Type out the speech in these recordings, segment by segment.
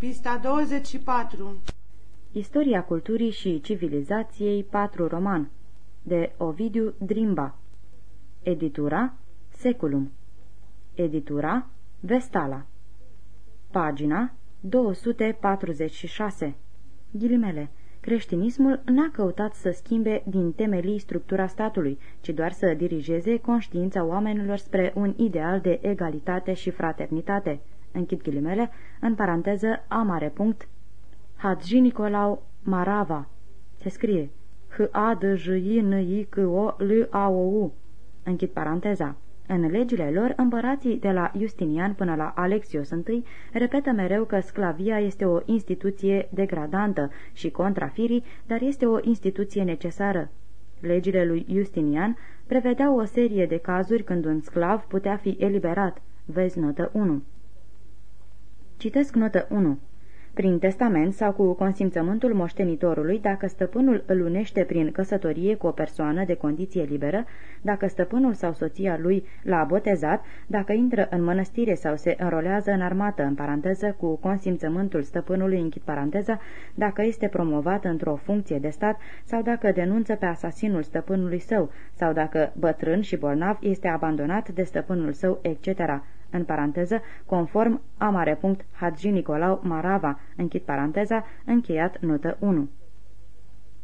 Pista 24 Istoria culturii și civilizației 4 roman de Ovidiu Drimba. Editura Seculum. Editura Vestala. Pagina 246 Ghilimele Creștinismul n-a căutat să schimbe din temelii structura statului, ci doar să dirigeze conștiința oamenilor spre un ideal de egalitate și fraternitate. Închid ghilimele, în paranteză, a mare punct, Hadji Nicolau Marava. Se scrie H-A-D-J-I-N-I-C-O-L-A-O-U. Închid paranteza. În legile lor, împărații de la Justinian până la Alexios I repetă mereu că sclavia este o instituție degradantă și contrafirii, dar este o instituție necesară. Legile lui Justinian prevedeau o serie de cazuri când un sclav putea fi eliberat. Vezi notă 1. Citesc notă 1 prin testament sau cu consimțământul moștenitorului dacă stăpânul îl unește prin căsătorie cu o persoană de condiție liberă, dacă stăpânul sau soția lui l-a botezat, dacă intră în mănăstire sau se înrolează în armată, în paranteză, cu consimțământul stăpânului, închid paranteza, dacă este promovat într-o funcție de stat sau dacă denunță pe asasinul stăpânului său, sau dacă, bătrân și bolnav, este abandonat de stăpânul său, etc în paranteză, conform amare punct Hagi Nicolau Marava, închid paranteza, încheiat notă 1.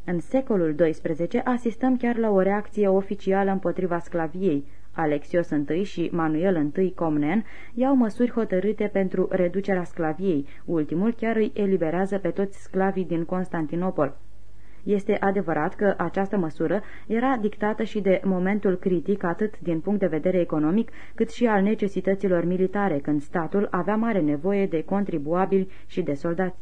În secolul XII asistăm chiar la o reacție oficială împotriva sclaviei. Alexios I și Manuel I Comnen iau măsuri hotărâte pentru reducerea sclaviei. Ultimul chiar îi eliberează pe toți sclavii din Constantinopol. Este adevărat că această măsură era dictată și de momentul critic atât din punct de vedere economic cât și al necesităților militare, când statul avea mare nevoie de contribuabili și de soldați.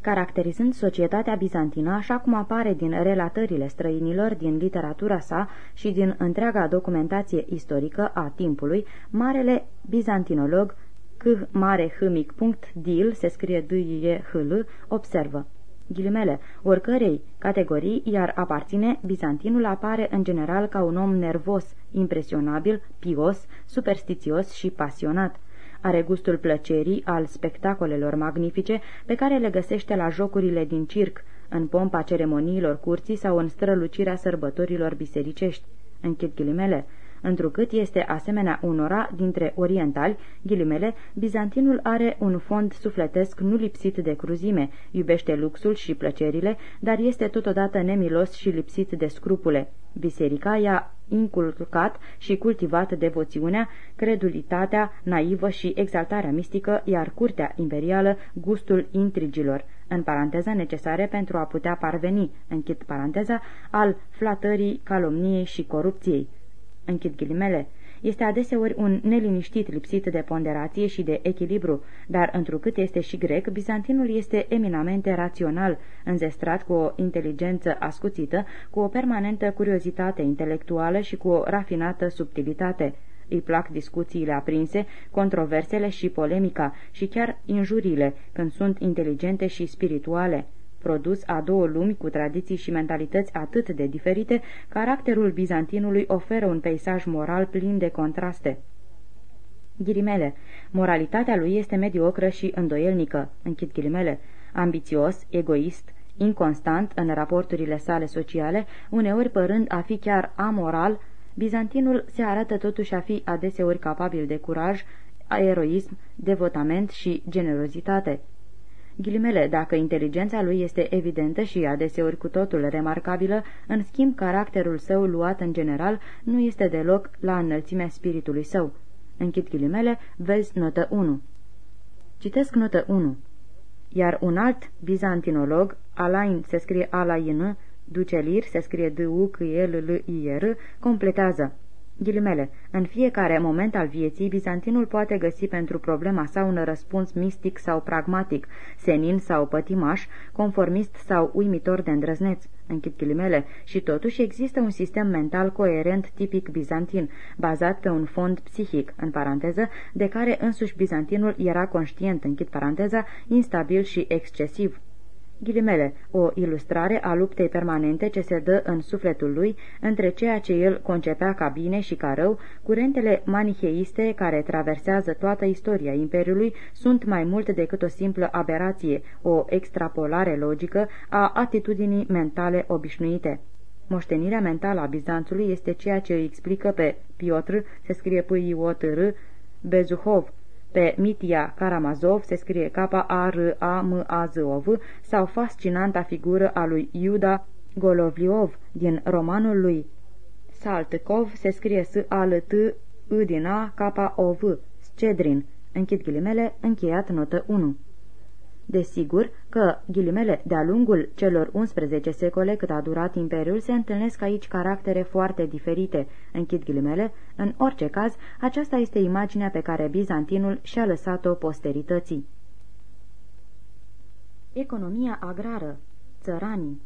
Caracterizând societatea bizantină așa cum apare din relatările străinilor, din literatura sa și din întreaga documentație istorică a timpului, marele bizantinolog C. Mare H. Punct, Dil, se scrie d e h l observă ghilimele, oricărei categorii, iar aparține, bizantinul apare în general ca un om nervos, impresionabil, pios, superstițios și pasionat. Are gustul plăcerii al spectacolelor magnifice pe care le găsește la jocurile din circ, în pompa ceremoniilor curții sau în strălucirea sărbătorilor bisericești. Închid ghilimele întrucât este asemenea unora dintre orientali, ghilimele, bizantinul are un fond sufletesc nu lipsit de cruzime, iubește luxul și plăcerile, dar este totodată nemilos și lipsit de scrupule. Biserica i-a inculcat și cultivat devoțiunea, credulitatea naivă și exaltarea mistică, iar curtea imperială gustul intrigilor, în paranteza necesare pentru a putea parveni, închid paranteza, al flatării, calomniei și corupției închid ghilimele, este adeseori un neliniștit lipsit de ponderație și de echilibru, dar întrucât este și grec, bizantinul este eminamente rațional, înzestrat cu o inteligență ascuțită, cu o permanentă curiozitate intelectuală și cu o rafinată subtilitate. Îi plac discuțiile aprinse, controversele și polemica și chiar injuriile, când sunt inteligente și spirituale produs a două lumi cu tradiții și mentalități atât de diferite, caracterul bizantinului oferă un peisaj moral plin de contraste. Ghilimele. Moralitatea lui este mediocră și îndoielnică, închid ghilimele, ambițios, egoist, inconstant în raporturile sale sociale, uneori părând a fi chiar amoral, bizantinul se arată totuși a fi adeseori capabil de curaj, eroism, devotament și generozitate. Ghilimele, dacă inteligența lui este evidentă și adeseori cu totul remarcabilă, în schimb caracterul său luat în general nu este deloc la înălțimea spiritului său. Închid ghilimele, vezi notă 1. Citesc notă 1. Iar un alt bizantinolog, Alain se scrie Alain, Ducelir se scrie d u c e l l i r completează. Ghilimele. În fiecare moment al vieții, bizantinul poate găsi pentru problema sa un răspuns mistic sau pragmatic, senin sau pătimaș, conformist sau uimitor de îndrăzneț. Închid ghilimele. Și totuși există un sistem mental coerent tipic bizantin, bazat pe un fond psihic, în paranteză, de care însuși bizantinul era conștient, închid paranteza, instabil și excesiv. Ghilimele, o ilustrare a luptei permanente ce se dă în sufletul lui între ceea ce el concepea ca bine și ca rău, curentele manicheiste care traversează toată istoria Imperiului sunt mai mult decât o simplă aberație, o extrapolare logică a atitudinii mentale obișnuite. Moștenirea mentală a Bizanțului este ceea ce îi explică pe Piotr, se scrie p i o t r Bezuhov, pe Mitia Karamazov se scrie K-A-R-A-M-A-Z-O-V sau fascinanta figură a lui Iuda Golovliov din romanul lui Saltykov se scrie S-A-L-T I din A K-O-V Scedrin. Închid ghilimele, încheiat notă 1. Desigur că, ghilimele, de-a lungul celor 11 secole cât a durat Imperiul, se întâlnesc aici caractere foarte diferite. Închid ghilimele, în orice caz, aceasta este imaginea pe care Bizantinul și-a lăsat-o posterității. Economia agrară Țăranii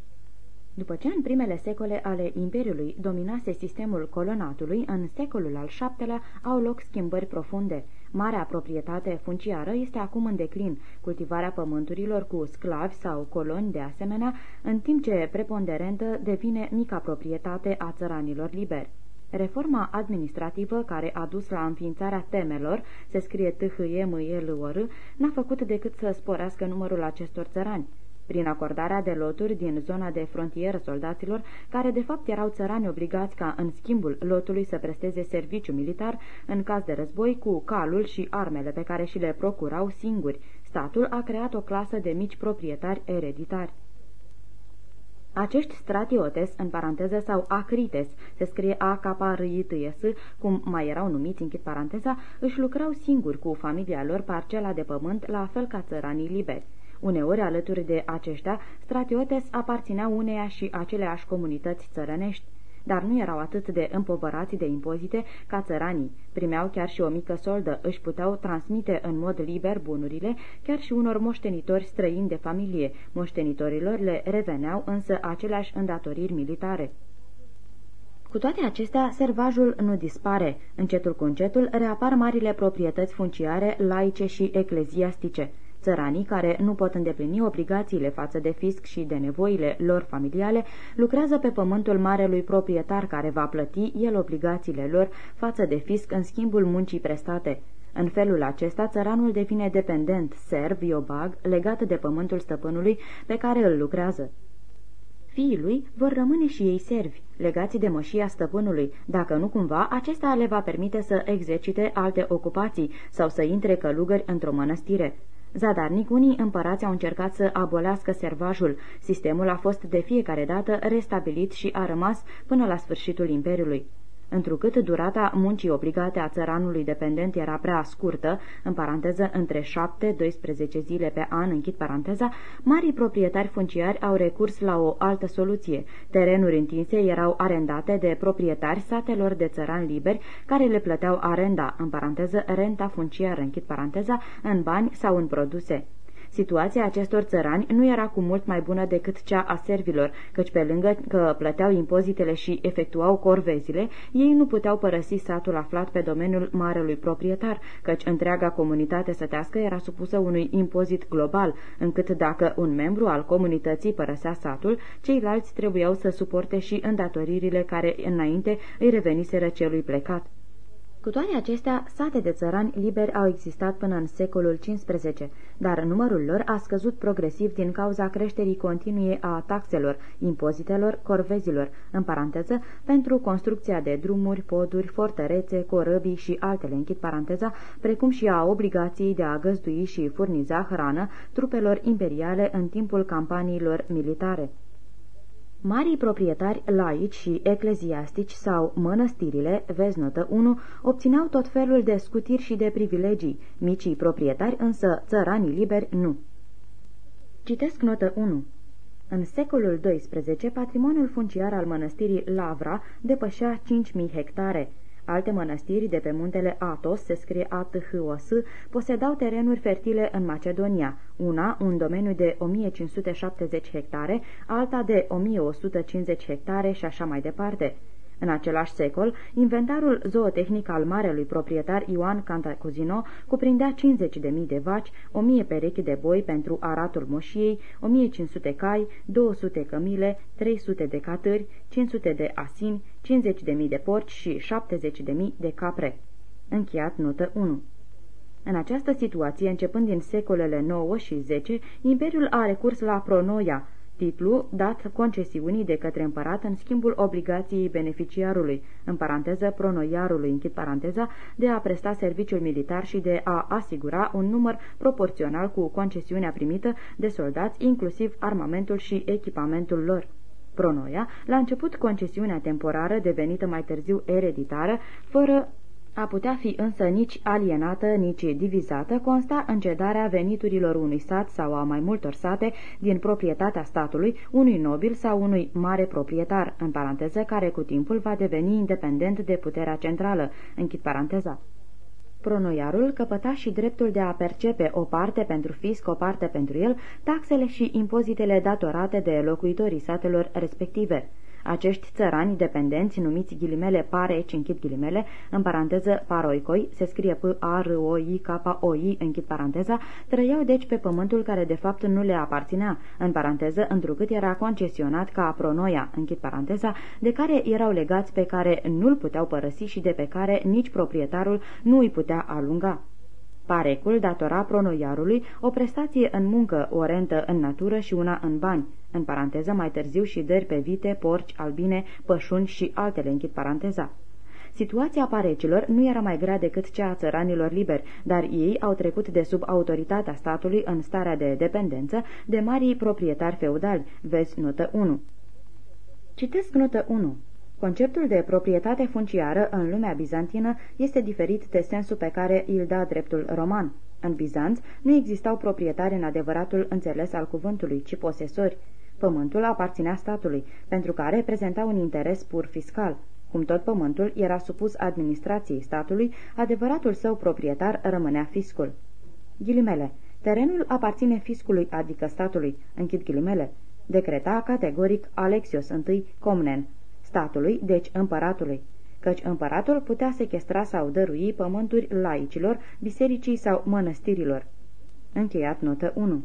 după ce în primele secole ale Imperiului dominase sistemul colonatului, în secolul al VII-lea au loc schimbări profunde. Marea proprietate funciară este acum în declin, cultivarea pământurilor cu sclavi sau coloni de asemenea, în timp ce preponderentă devine mica proprietate a țăranilor liberi. Reforma administrativă care a dus la înființarea temelor, se scrie t h e m e l o r n-a făcut decât să sporească numărul acestor țărani prin acordarea de loturi din zona de frontieră soldaților, care de fapt erau țărani obligați ca în schimbul lotului să presteze serviciu militar în caz de război cu calul și armele pe care și le procurau singuri. Statul a creat o clasă de mici proprietari ereditari. Acești stratiotes, în paranteză, sau acrites, se scrie a k r i t s cum mai erau numiți, închid paranteza, își lucrau singuri cu familia lor parcela de pământ, la fel ca țăranii liberi. Uneori, alături de aceștia, stratiotes aparțineau uneia și aceleași comunități țărănești, dar nu erau atât de împovărați de impozite ca țăranii. Primeau chiar și o mică soldă, își puteau transmite în mod liber bunurile, chiar și unor moștenitori străini de familie. Moștenitorilor le reveneau însă aceleași îndatoriri militare. Cu toate acestea, servajul nu dispare. Încetul cu încetul reapar marile proprietăți funciare, laice și ecleziastice. Țăranii care nu pot îndeplini obligațiile față de fisc și de nevoile lor familiale lucrează pe pământul marelui proprietar care va plăti el obligațiile lor față de fisc în schimbul muncii prestate. În felul acesta, țăranul devine dependent, serv, iobag, legat de pământul stăpânului pe care îl lucrează. Fiii lui vor rămâne și ei servi, legați de mășia stăpânului, dacă nu cumva acesta le va permite să exercite alte ocupații sau să intre călugări într-o mănăstire. Zadarnic, unii împărați au încercat să abolească servajul. Sistemul a fost de fiecare dată restabilit și a rămas până la sfârșitul Imperiului. Întrucât durata muncii obligate a țăranului dependent era prea scurtă, în paranteză între 7-12 zile pe an, închid paranteza, marii proprietari funciari au recurs la o altă soluție. Terenuri întinse erau arendate de proprietari satelor de țărani liberi care le plăteau arenda, în paranteză renta funciară, închid paranteza, în bani sau în produse. Situația acestor țărani nu era cu mult mai bună decât cea a servilor, căci pe lângă că plăteau impozitele și efectuau corvezile, ei nu puteau părăsi satul aflat pe domeniul marelui proprietar, căci întreaga comunitate sătească era supusă unui impozit global, încât dacă un membru al comunității părăsea satul, ceilalți trebuiau să suporte și îndatoririle care înainte îi reveniseră celui plecat. Cu toate acestea, sate de țărani liberi au existat până în secolul XV, dar numărul lor a scăzut progresiv din cauza creșterii continue a taxelor, impozitelor, corvezilor, în paranteză, pentru construcția de drumuri, poduri, fortărețe, corăbii și altele, închid paranteza, precum și a obligației de a găzdui și furniza hrană trupelor imperiale în timpul campaniilor militare. Marii proprietari laici și ecleziastici sau mănăstirile, vezi notă 1, obțineau tot felul de scutiri și de privilegii, micii proprietari însă țăranii liberi nu. Citesc notă 1. În secolul XII, patrimoniul funciar al mănăstirii Lavra depășea 5.000 hectare. Alte mănăstiri de pe muntele Atos, se scrie A-T-H-O-S, posedau terenuri fertile în Macedonia, una un domeniu de 1570 hectare, alta de 1150 hectare și așa mai departe. În același secol, inventarul zootehnic al marelui proprietar Ioan Cantacuzino cuprindea 50.000 de vaci, 1000 perechi de boi pentru aratul moșiei, 1500 cai, 200 cămile, 300 de catâri, 500 de asini, 50.000 de porci și 70.000 de capre. Încheiat notă 1 în această situație, începând din secolele 9 și 10, Imperiul a recurs la pronoia, titlu dat concesiunii de către împărat în schimbul obligației beneficiarului, în paranteză pronoiarului, închid paranteza, de a presta serviciul militar și de a asigura un număr proporțional cu concesiunea primită de soldați, inclusiv armamentul și echipamentul lor. Pronoia, la început concesiunea temporară, devenită mai târziu ereditară, fără a putea fi însă nici alienată, nici divizată, consta în cedarea veniturilor unui sat sau a mai multor sate din proprietatea statului, unui nobil sau unui mare proprietar, în paranteză, care cu timpul va deveni independent de puterea centrală, închid paranteza. Pronoiarul căpăta și dreptul de a percepe o parte pentru fisc, o parte pentru el, taxele și impozitele datorate de locuitorii satelor respective. Acești țărani dependenți, numiți ghilimele pareci, închid ghilimele, în paranteză paroicoi, se scrie p a r o i k o i închid paranteza, trăiau deci pe pământul care de fapt nu le aparținea, în paranteză, întrucât era concesionat ca pronoia, închid paranteza, de care erau legați pe care nu-l puteau părăsi și de pe care nici proprietarul nu îi putea alunga. Parecul datora pronoiarului o prestație în muncă, o rentă în natură și una în bani, în paranteză mai târziu și dări pe vite, porci, albine, pășuni și altele, închid paranteza. Situația parecilor nu era mai grea decât cea a țăranilor liberi, dar ei au trecut de sub autoritatea statului în starea de dependență de marii proprietari feudali. Vezi notă 1. Citesc notă 1. Conceptul de proprietate funciară în lumea bizantină este diferit de sensul pe care îl da dreptul roman. În Bizanț nu existau proprietari în adevăratul înțeles al cuvântului, ci posesori. Pământul aparținea statului, pentru care reprezenta un interes pur fiscal. Cum tot pământul era supus administrației statului, adevăratul său proprietar rămânea fiscul. Ghilimele. Terenul aparține fiscului, adică statului. Închid ghilimele. Decreta categoric Alexios I Comnen, statului, deci împăratului, căci împăratul putea sequestra sau dărui pământuri laicilor, bisericii sau mănăstirilor. Încheiat notă 1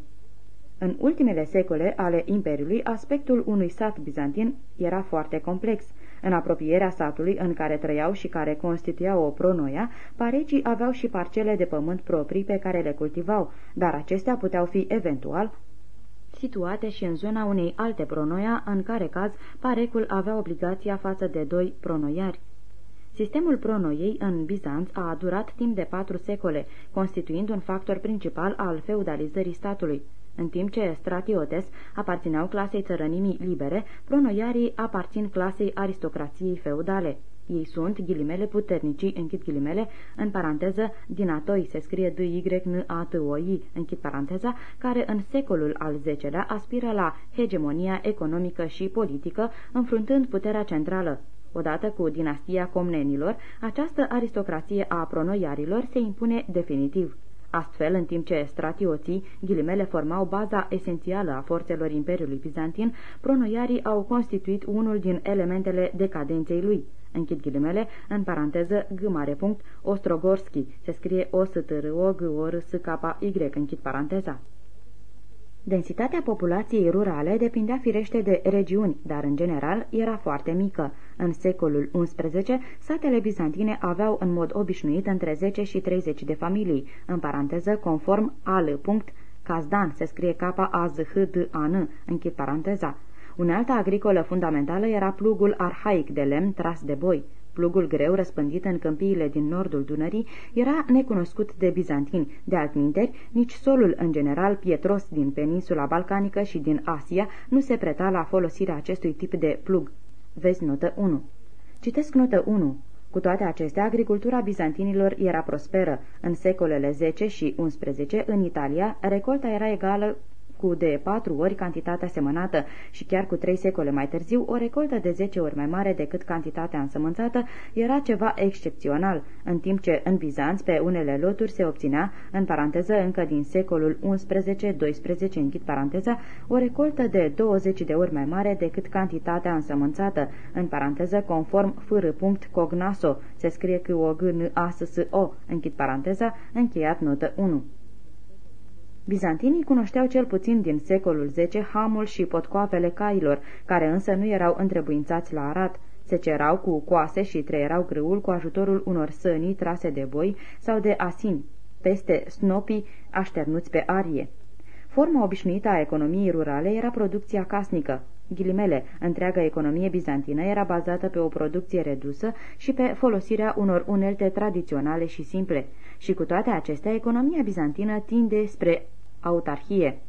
În ultimele secole ale Imperiului, aspectul unui sat bizantin era foarte complex. În apropierea satului în care trăiau și care constituia o pronoia, parecii aveau și parcele de pământ proprii pe care le cultivau, dar acestea puteau fi eventual situate și în zona unei alte pronoia, în care caz parecul avea obligația față de doi pronoiari. Sistemul pronoiei în Bizanț a durat timp de patru secole, constituind un factor principal al feudalizării statului. În timp ce stratiotes aparțineau clasei țărănimii libere, pronoiarii aparțin clasei aristocrației feudale. Ei sunt, ghilimele, puternicii, închid ghilimele, în paranteză, dinatoi se scrie d y n a t o i închid paranteza, care în secolul al X-lea aspiră la hegemonia economică și politică, înfruntând puterea centrală. Odată cu dinastia comnenilor, această aristocrație a pronoiarilor se impune definitiv. Astfel, în timp ce stratioții, ghilimele, formau baza esențială a forțelor Imperiului Bizantin, pronoiarii au constituit unul din elementele decadenței lui închid ghilimele, în paranteză, g mare punct, Ostrogorski, se scrie o s t r o g o r s k y închid paranteza. Densitatea populației rurale depindea firește de regiuni, dar în general era foarte mică. În secolul XI, satele bizantine aveau în mod obișnuit între 10 și 30 de familii, în paranteză conform al. Cazdan se scrie k a z h d a n închid paranteza. Unealta agricolă fundamentală era plugul arhaic de lemn tras de boi. Plugul greu, răspândit în câmpiile din nordul Dunării, era necunoscut de bizantini. De altminteri, nici solul în general pietros din peninsula balcanică și din Asia nu se preta la folosirea acestui tip de plug. Vezi notă 1. Citesc notă 1. Cu toate acestea, agricultura bizantinilor era prosperă. În secolele 10 și 11, în Italia, recolta era egală cu de patru ori cantitatea semănată și chiar cu trei secole mai târziu, o recoltă de zece ori mai mare decât cantitatea însămânțată era ceva excepțional, în timp ce în Bizanț pe unele loturi se obținea, în paranteză încă din secolul 11-12, închid paranteza, o recoltă de 20 de ori mai mare decât cantitatea însămânțată, în paranteză conform fr. cognaso, se scrie că o g n a s s o închid paranteza, încheiat notă 1. Bizantinii cunoșteau cel puțin din secolul X hamul și potcoapele cailor, care însă nu erau întrebuințați la arat. Se cerau cu coase și treierau grâul cu ajutorul unor sănii trase de boi sau de asini, peste snopii așternuți pe arie. Forma obișnuită a economiei rurale era producția casnică. Ghilimele, întreaga economie bizantină era bazată pe o producție redusă și pe folosirea unor unelte tradiționale și simple. Și cu toate acestea, economia bizantină tinde spre autarhie.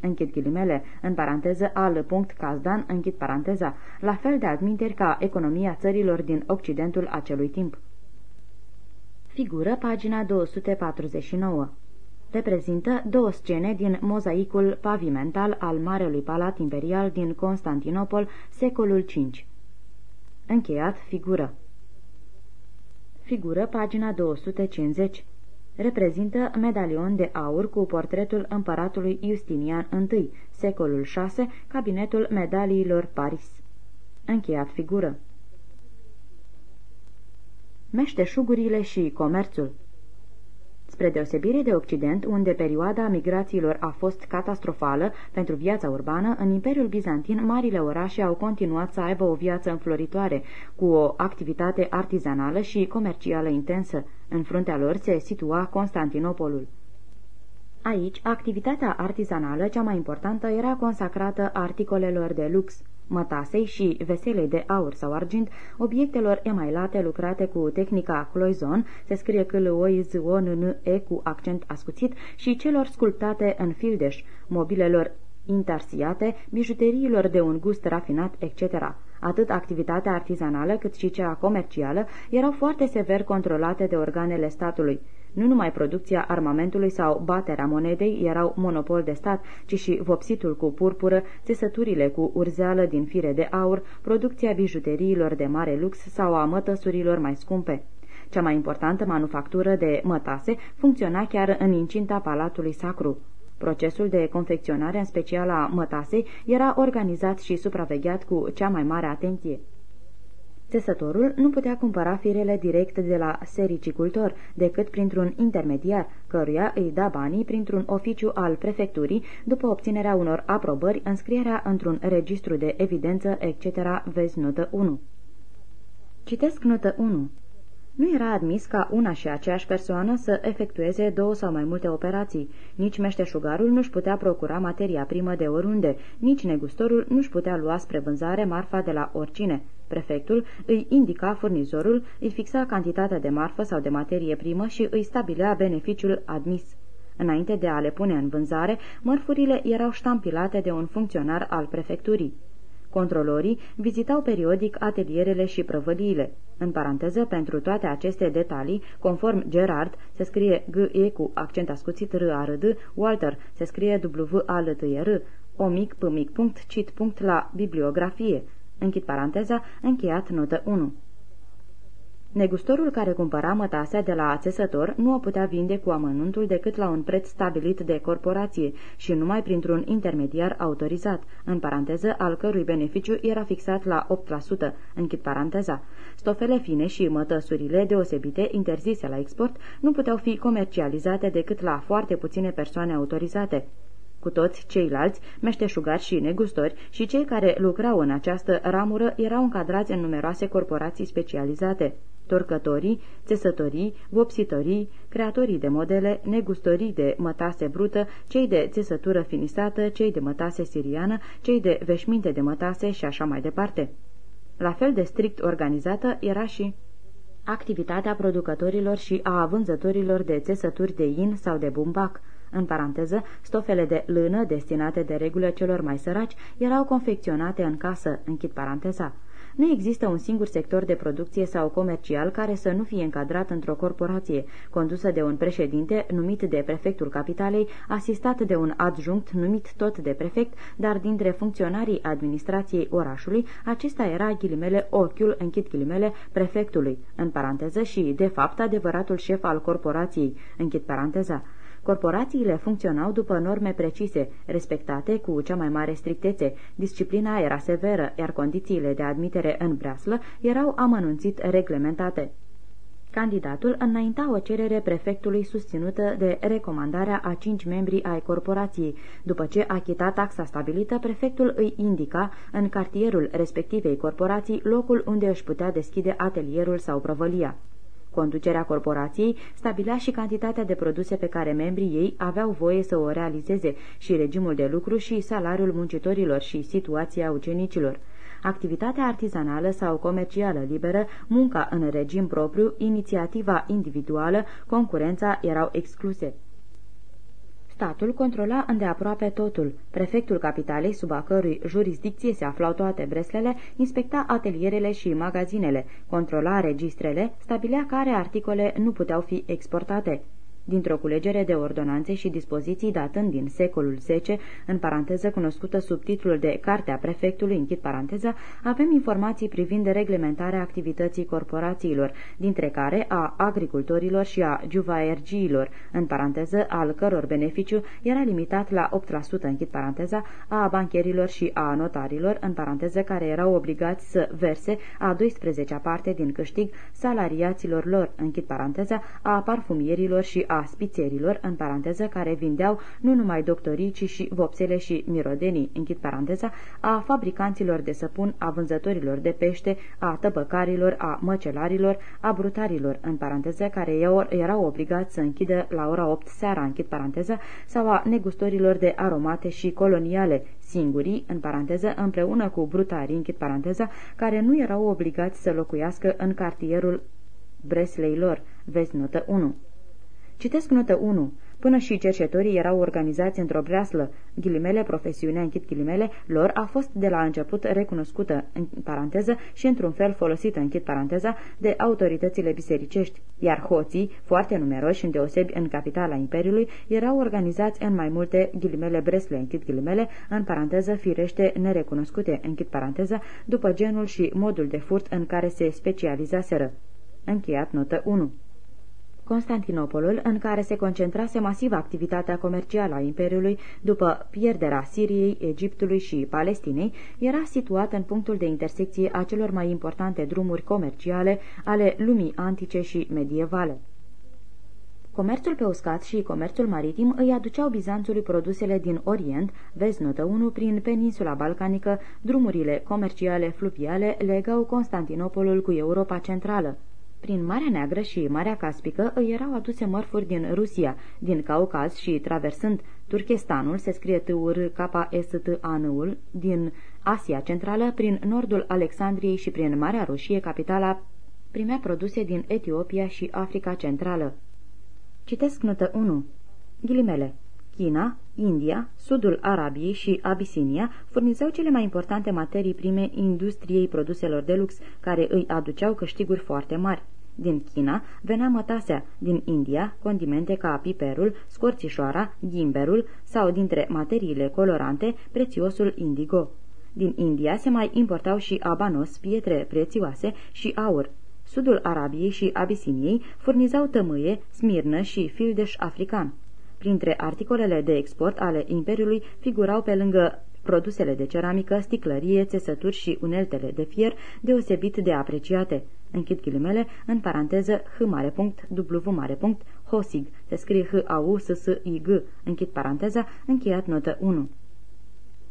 Închid ghilimele, în paranteză al punct Cazdan, închid paranteza, la fel de adminteri ca economia țărilor din Occidentul acelui timp. Figură pagina 249 reprezintă două scene din mozaicul pavimental al Marelui Palat Imperial din Constantinopol, secolul V. Încheiat figură. Figură pagina 250 reprezintă medalion de aur cu portretul împăratului Justinian I, secolul 6, cabinetul medaliilor Paris. Încheiat figură. Meșteșugurile și comerțul Spre deosebire de Occident, unde perioada migrațiilor a fost catastrofală pentru viața urbană, în Imperiul Bizantin marile orașe au continuat să aibă o viață înfloritoare, cu o activitate artizanală și comercială intensă. În fruntea lor se situa Constantinopolul. Aici, activitatea artizanală cea mai importantă era consacrată articolelor de lux mătasei și veselei de aur sau argint, obiectelor emailate lucrate cu tehnica cloizon, se scrie că o i z o n n e cu accent ascuțit, și celor sculptate în fildeș, mobilelor intarsiate, bijuteriilor de un gust rafinat, etc. Atât activitatea artizanală cât și cea comercială erau foarte sever controlate de organele statului. Nu numai producția armamentului sau baterea monedei erau monopol de stat, ci și vopsitul cu purpură, țesăturile cu urzeală din fire de aur, producția bijuteriilor de mare lux sau a mătăsurilor mai scumpe. Cea mai importantă manufactură de mătase funcționa chiar în incinta Palatului Sacru. Procesul de confecționare, în special a mătasei, era organizat și supravegheat cu cea mai mare atenție. Țesătorul nu putea cumpăra firele direct de la sericicultor, decât printr-un intermediar, căruia îi da banii printr-un oficiu al prefecturii, după obținerea unor aprobări, înscrierea într-un registru de evidență, etc. Vezi notă 1. Citesc notă 1. Nu era admis ca una și aceeași persoană să efectueze două sau mai multe operații. Nici meșteșugarul nu-și putea procura materia primă de oriunde, nici negustorul nu-și putea lua spre vânzare marfa de la oricine. Prefectul îi indica furnizorul, îi fixa cantitatea de marfă sau de materie primă și îi stabilea beneficiul admis. Înainte de a le pune în vânzare, mărfurile erau ștampilate de un funcționar al prefecturii. Controlorii vizitau periodic atelierele și prăvăliile. În paranteză, pentru toate aceste detalii, conform Gerard, se scrie G-E cu accent ascuțit r a r d Walter, se scrie w a l t r o mic p mic punct cit punct la bibliografie. Închid paranteza, încheiat notă 1. Negustorul care cumpăra mătasea de la ațesător nu o putea vinde cu amănuntul decât la un preț stabilit de corporație și numai printr-un intermediar autorizat, în paranteză, al cărui beneficiu era fixat la 8%, închid paranteza. Stofele fine și mătăsurile deosebite interzise la export nu puteau fi comercializate decât la foarte puține persoane autorizate cu toți ceilalți, meșteșugari și negustori și cei care lucrau în această ramură erau încadrați în numeroase corporații specializate torcătorii, țesătorii, vopsitorii, creatorii de modele, negustorii de mătase brută, cei de țesătură finisată, cei de mătase siriană, cei de veșminte de mătase și așa mai departe. La fel de strict organizată era și activitatea producătorilor și a vânzătorilor de țesături de in sau de bumbac, în paranteză, stofele de lână destinate de regulă celor mai săraci erau confecționate în casă, închid paranteza. Nu există un singur sector de producție sau comercial care să nu fie încadrat într-o corporație, condusă de un președinte numit de prefectul capitalei, asistat de un adjunct numit tot de prefect, dar dintre funcționarii administrației orașului, acesta era ghilimele ochiul, închid ghilimele, prefectului, în paranteză și, de fapt, adevăratul șef al corporației, închid paranteza. Corporațiile funcționau după norme precise, respectate cu cea mai mare strictețe. Disciplina era severă, iar condițiile de admitere în breaslă erau amănunțit reglementate. Candidatul înainta o cerere prefectului susținută de recomandarea a cinci membri ai corporației. După ce achita taxa stabilită, prefectul îi indica în cartierul respectivei corporații locul unde își putea deschide atelierul sau prăvălia. Conducerea corporației stabilea și cantitatea de produse pe care membrii ei aveau voie să o realizeze și regimul de lucru și salariul muncitorilor și situația ucenicilor. Activitatea artizanală sau comercială liberă, munca în regim propriu, inițiativa individuală, concurența erau excluse. Statul controla îndeaproape totul. Prefectul capitalei, sub a cărui jurisdicție se aflau toate breslele, inspecta atelierele și magazinele, controla registrele, stabilea care articole nu puteau fi exportate dintr-o culegere de ordonanțe și dispoziții datând din secolul X, în paranteză cunoscută sub titlul de Cartea Prefectului, închid paranteză, avem informații privind reglementarea activității corporațiilor, dintre care a agricultorilor și a juvaergiilor, în paranteză, al căror beneficiu era limitat la 8%, închid paranteza, a bancherilor și a notarilor, în paranteză, care erau obligați să verse a 12-a parte din câștig salariaților lor, închid paranteza, a parfumierilor și a a spițerilor, în paranteză, care vindeau nu numai doctorii, ci și vopsele și mirodenii, închid paranteza, a fabricanților de săpun, a vânzătorilor de pește, a tăbăcarilor, a măcelarilor, a brutarilor, în paranteză, care erau obligați să închidă la ora 8 seara, închid paranteză, sau a negustorilor de aromate și coloniale, singurii, în paranteză, împreună cu brutarii, închid paranteza, care nu erau obligați să locuiască în cartierul Bresleilor, vezi notă 1. Citesc notă 1. Până și cercetorii erau organizați într-o breaslă, ghilimele, profesiunea, închid ghilimele, lor a fost de la început recunoscută, în paranteză, și într-un fel folosită, închid paranteza, de autoritățile bisericești, iar hoții, foarte numeroși, îndeosebi în capitala Imperiului, erau organizați în mai multe ghilimele bresle, închid ghilimele, în paranteză, firește nerecunoscute, închid paranteza, după genul și modul de furt în care se specializaseră. Încheiat notă 1. Constantinopolul, în care se concentrase masiv activitatea comercială a Imperiului după pierderea Siriei, Egiptului și Palestinei, era situat în punctul de intersecție a celor mai importante drumuri comerciale ale lumii antice și medievale. Comerțul pe uscat și comerțul maritim îi aduceau Bizanțului produsele din Orient, vezi notă 1, prin peninsula balcanică, drumurile comerciale fluviale legau Constantinopolul cu Europa Centrală. Prin Marea Neagră și Marea Caspică îi erau aduse mărfuri din Rusia, din Caucaz și traversând Turkestanul, se scrie t u r k s t a n ul din Asia Centrală, prin nordul Alexandriei și prin Marea Rușie, capitala primea produse din Etiopia și Africa Centrală. Citesc notă 1. Ghilimele. China, India, sudul Arabiei și Abisinia furnizau cele mai importante materii prime industriei produselor de lux, care îi aduceau câștiguri foarte mari. Din China venea mătasea, din India condimente ca piperul, scorțișoara, ghimberul sau, dintre materiile colorante, prețiosul indigo. Din India se mai importau și abanos, pietre prețioase și aur. Sudul Arabiei și Abisiniei furnizau tămâie, smirnă și fildeș african. Printre articolele de export ale Imperiului figurau pe lângă produsele de ceramică, sticlărie, țesături și uneltele de fier deosebit de apreciate. Închid ghilimele, în paranteză, h mare punct, w mare punct, hosig, se scrie h a u s s i g, închid paranteza, încheiat notă 1.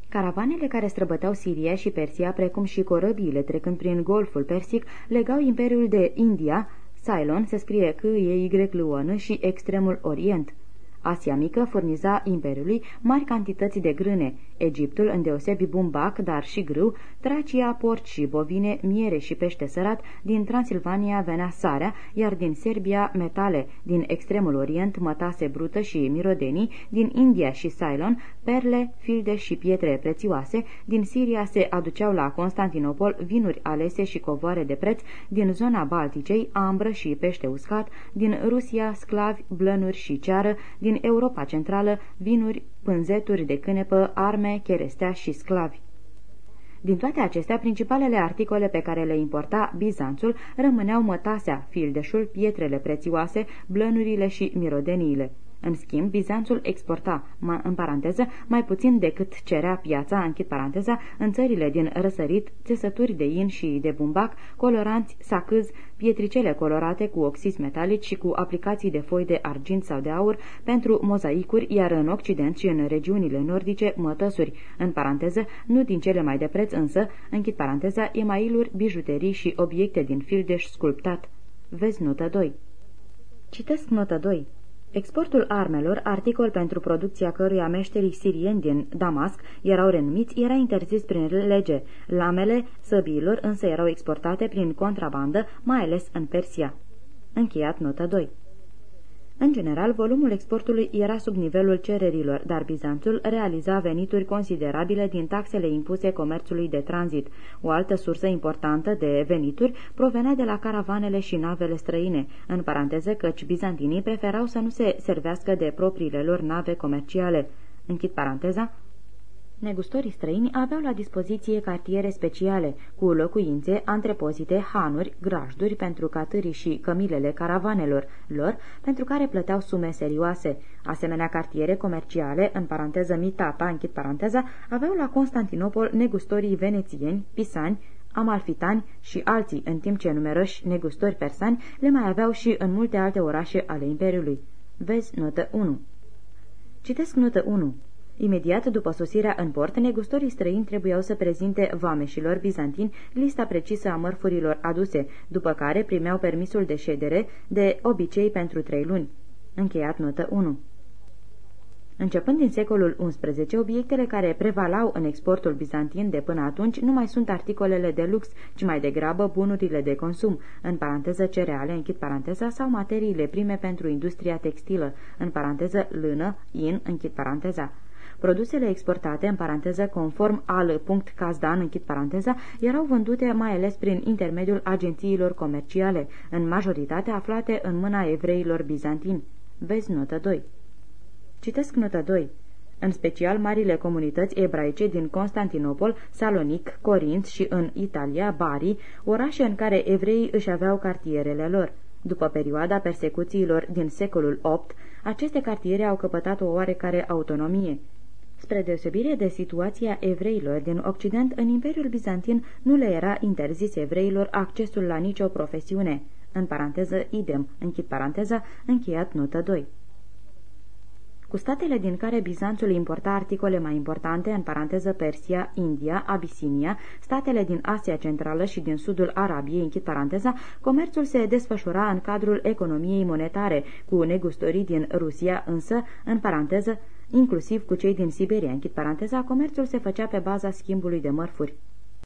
Caravanele care străbăteau Siria și Persia, precum și corăbiile trecând prin Golful Persic, legau imperiul de India, Ceylon se scrie c e y l și extremul Orient. Asia Mică furniza Imperiului mari cantități de grâne, Egiptul, îndeosebi bumbac, dar și grâu, Tracia, porci și bovine, miere și pește sărat, din Transilvania venea sarea, iar din Serbia metale, din extremul orient mătase brută și mirodenii, din India și Ceylon, perle, filde și pietre prețioase, din Siria se aduceau la Constantinopol vinuri alese și covoare de preț, din zona Balticei, ambră și pește uscat, din Rusia, sclavi, blănuri și ceară, din Europa Centrală, vinuri, pânzeturi de cânepă, arme, cherestea și sclavi. Din toate acestea, principalele articole pe care le importa Bizanțul rămâneau mătasea, fildeșul, pietrele prețioase, blănurile și mirodeniile. În schimb, Bizanțul exporta, în paranteză, mai puțin decât cerea piața, închid paranteza, în țările din răsărit, țesături de in și de bumbac, coloranți, sacâz, pietricele colorate cu oxizi metalici și cu aplicații de foi de argint sau de aur pentru mozaicuri, iar în Occident și în regiunile nordice, mătăsuri, în paranteză, nu din cele mai de preț însă, închid paranteza, emailuri, bijuterii și obiecte din fildeș sculptat. Vezi notă 2. Citesc notă 2. Exportul armelor, articol pentru producția căruia meșterii sirieni din Damasc erau renumiți, era interzis prin lege. Lamele săbiilor însă erau exportate prin contrabandă, mai ales în Persia. Încheiat notă 2 în general, volumul exportului era sub nivelul cererilor, dar Bizanțul realiza venituri considerabile din taxele impuse comerțului de tranzit. O altă sursă importantă de venituri provenea de la caravanele și navele străine, în paranteză căci bizantinii preferau să nu se servească de propriile lor nave comerciale. Închid paranteza, Negustorii străini aveau la dispoziție cartiere speciale, cu locuințe, antrepozite, hanuri, grajduri pentru catârii și cămilele caravanelor lor, pentru care plăteau sume serioase. Asemenea cartiere comerciale, în paranteză mitata, închid paranteza, aveau la Constantinopol negustorii venețieni, pisani, amalfitani și alții, în timp ce numeroși negustori persani le mai aveau și în multe alte orașe ale Imperiului. Vezi notă 1. Citesc notă 1. Imediat după sosirea în port, negustorii străini trebuiau să prezinte vameșilor bizantini lista precisă a mărfurilor aduse, după care primeau permisul de ședere, de obicei pentru trei luni. Încheiat notă 1 Începând din secolul XI, obiectele care prevalau în exportul bizantin de până atunci nu mai sunt articolele de lux, ci mai degrabă bunurile de consum, în paranteză cereale, închid paranteza, sau materiile prime pentru industria textilă, în paranteză lână, in, închid paranteza. Produsele exportate, în paranteză conform al punct Casdan, închid paranteza, erau vândute mai ales prin intermediul agențiilor comerciale, în majoritate aflate în mâna evreilor bizantini. Vezi notă 2. Citesc notă 2 în special marile comunități ebraice din Constantinopol, Salonic, Corint și în Italia, Bari, orașe în care evreii își aveau cartierele lor. După perioada persecuțiilor din secolul VIII, aceste cartiere au căpătat o oarecare autonomie. Spre deosebire de situația evreilor din Occident, în Imperiul Bizantin nu le era interzis evreilor accesul la nicio profesiune. În paranteză, idem, închid paranteza, încheiat notă 2. Cu statele din care Bizanțul importa articole mai importante, în paranteză Persia, India, Abisinia, statele din Asia Centrală și din sudul Arabiei, închid paranteza, comerțul se desfășura în cadrul economiei monetare, cu negustorii din Rusia, însă, în paranteză, inclusiv cu cei din Siberia, închid paranteza, comerțul se făcea pe baza schimbului de mărfuri.